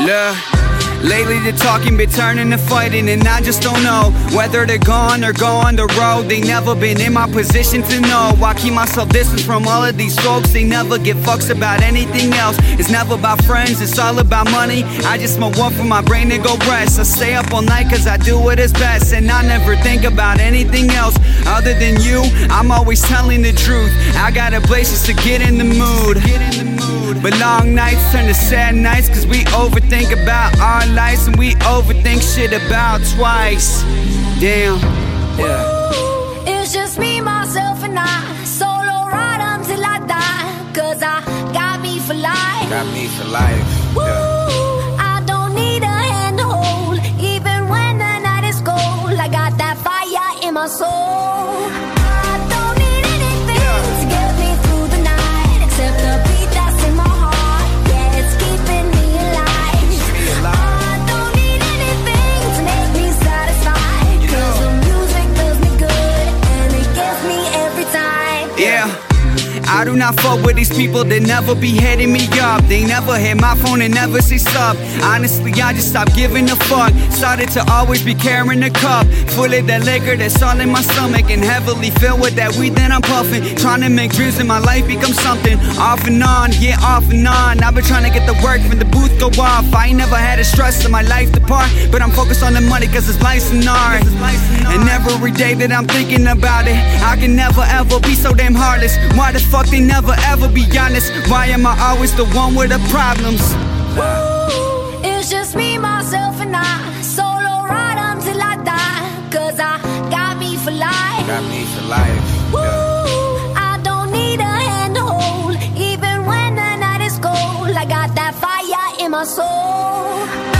Look. Lately the talking been turning to fighting and I just don't know Whether they're gone or go on the road. They never been in my position to know. I keep myself distant from all of these folks. They never give fucks about anything else. It's never about friends, it's all about money. I just smoke one for my brain to go rest. I stay up all night cause I do what is best And I never think about anything else Other than you, I'm always telling the truth. I got a place just to get in the mood But long nights turn to sad nights Cause we overthink about our lives And we overthink shit about twice Damn Yeah It's just me, myself, and I. Solo ride until I die. Cause I got me for life. Got me for life Woo! I don't need a hand to hold. Even when the night is cold, I got that fire in my soul. I do not fuck with these people that never be hitting me up. They never hit my phone and never say stop. Honestly, I just stopped giving a fuck. Started to always be carrying a cup full of that liquor that's all in my stomach and heavily filled with that weed that I'm puffing. Trying to make dreams in my life become something. Off and on, yeah, off and on. I've been trying to get the work when the booth go off. I ain't never had a stress in my life to but I'm focused on the money cause it's life's an art. And every day that I'm thinking about it, I can never ever be so damn heartless. Why the fuck they never ever be honest? Why am I always the one with the problems? It's just me, myself, and I. Solo ride until I die. Cause I got me for life. Got me for life. Woo! I don't need a hand to hold. Even when the night is cold, I got that fire in my soul.